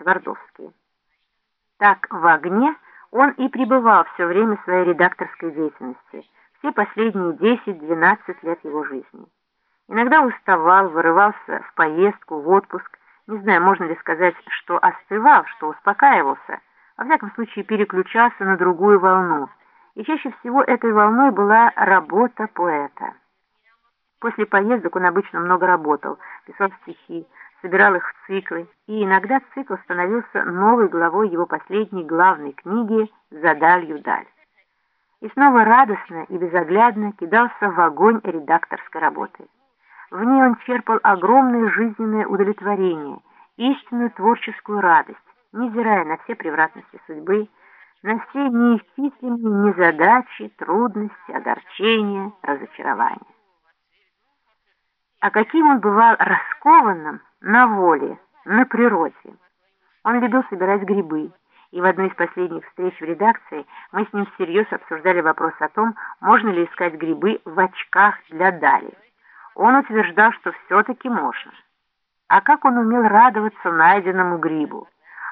Твардовский. Так в огне он и пребывал все время своей редакторской деятельности, все последние 10-12 лет его жизни. Иногда уставал, вырывался в поездку, в отпуск, не знаю, можно ли сказать, что остывал, что успокаивался, во всяком случае переключался на другую волну, и чаще всего этой волной была работа поэта. После поездок он обычно много работал, писал стихи, собирал их в циклы, и иногда цикл становился новой главой его последней главной книги «За далью даль». И снова радостно и безоглядно кидался в огонь редакторской работы. В ней он черпал огромное жизненное удовлетворение, истинную творческую радость, невзирая на все превратности судьбы, на все неисчислимые незадачи, трудности, огорчения, разочарования. А каким он бывал раскованным на воле, на природе. Он любил собирать грибы, и в одной из последних встреч в редакции мы с ним всерьез обсуждали вопрос о том, можно ли искать грибы в очках для Дали. Он утверждал, что все-таки можно. А как он умел радоваться найденному грибу?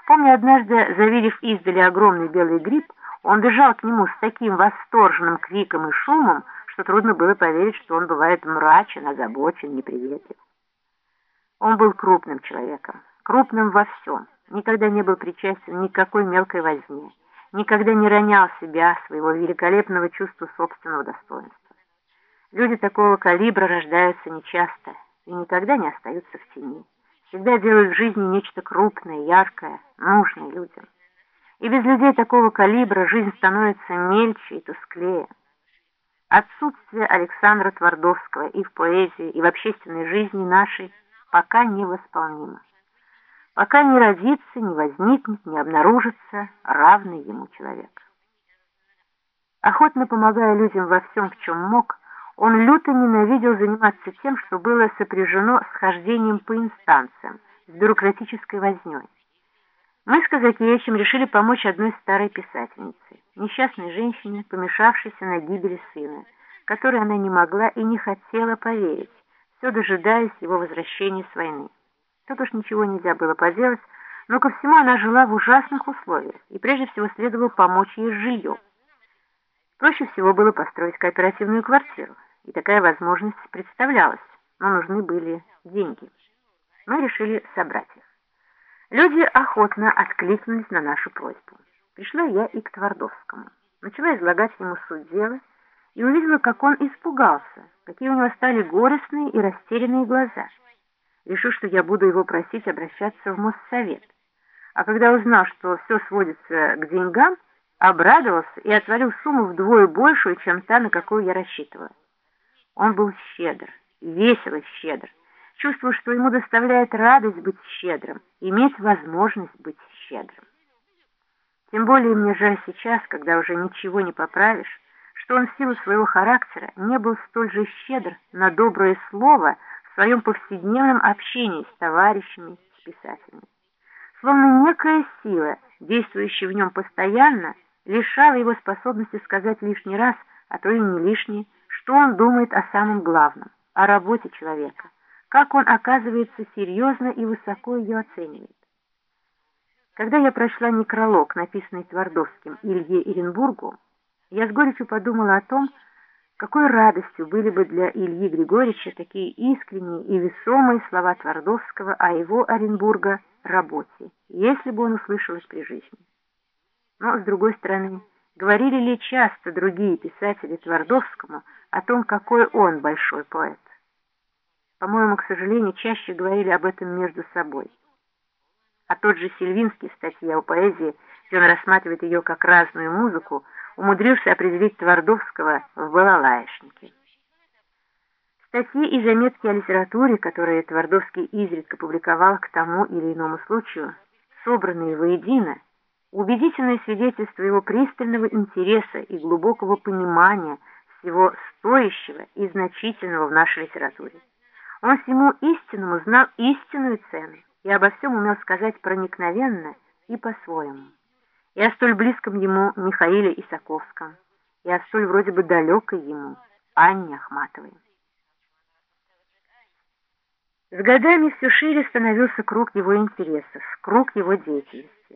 Помню, однажды, завидев издали огромный белый гриб, он бежал к нему с таким восторженным криком и шумом, что трудно было поверить, что он бывает мрачен, озабочен, неприветлив. Он был крупным человеком, крупным во всем, никогда не был причастен ни к какой мелкой возне, никогда не ронял себя, своего великолепного чувства собственного достоинства. Люди такого калибра рождаются нечасто и никогда не остаются в тени. Всегда делают в жизни нечто крупное, яркое, нужное людям. И без людей такого калибра жизнь становится мельче и тусклее. Отсутствие Александра Твардовского и в поэзии, и в общественной жизни нашей пока невосполнимо. Пока не родится, не возникнет, не обнаружится равный ему человек. Охотно помогая людям во всем, в чем мог, он люто ненавидел заниматься тем, что было сопряжено с хождением по инстанциям, с бюрократической вознёй. Мы с Казакевичем решили помочь одной старой писательнице, несчастной женщине, помешавшейся на гибели сына, которой она не могла и не хотела поверить, все дожидаясь его возвращения с войны. Тут уж ничего нельзя было поделать, но ко всему она жила в ужасных условиях, и прежде всего следовало помочь ей с жильем. Проще всего было построить кооперативную квартиру, и такая возможность представлялась, но нужны были деньги. Мы решили собрать их. Люди охотно откликнулись на нашу просьбу. Пришла я и к Твардовскому. Начала излагать ему суть дела, и увидела, как он испугался, какие у него стали горестные и растерянные глаза. Решил, что я буду его просить обращаться в Моссовет. А когда узнал, что все сводится к деньгам, обрадовался и отворил сумму вдвое большую, чем та, на какую я рассчитывала. Он был щедр, весело щедр, чувствовал, что ему доставляет радость быть щедрым, иметь возможность быть щедрым. Тем более мне жаль сейчас, когда уже ничего не поправишь, что он в силу своего характера не был столь же щедр на доброе слово в своем повседневном общении с товарищами, с писателями. Словно некая сила, действующая в нем постоянно, лишала его способности сказать лишний раз, а то и не лишний, что он думает о самом главном, о работе человека, как он, оказывается, серьезно и высоко ее оценивает. Когда я прочла некролог, написанный Твардовским Илье Иренбургу, я с горечью подумала о том, какой радостью были бы для Ильи Григорьевича такие искренние и весомые слова Твардовского о его Оренбурга работе, если бы он услышал их при жизни. Но, с другой стороны, говорили ли часто другие писатели Твардовскому о том, какой он большой поэт? По-моему, к сожалению, чаще говорили об этом между собой. А тот же Сильвинский в статье о поэзии, где он рассматривает ее как разную музыку, умудрился определить Твардовского в балалаешнике. Статьи и заметки о литературе, которые Твардовский изредка публиковал к тому или иному случаю, собранные воедино, убедительное свидетельство его пристального интереса и глубокого понимания всего стоящего и значительного в нашей литературе. Он всему истинному знал истинную цену и обо всем умел сказать проникновенно и по-своему и о столь близком ему Михаиле Исаковском, и о столь вроде бы далекой ему Анне Ахматовой. С годами все шире становился круг его интересов, круг его деятельности.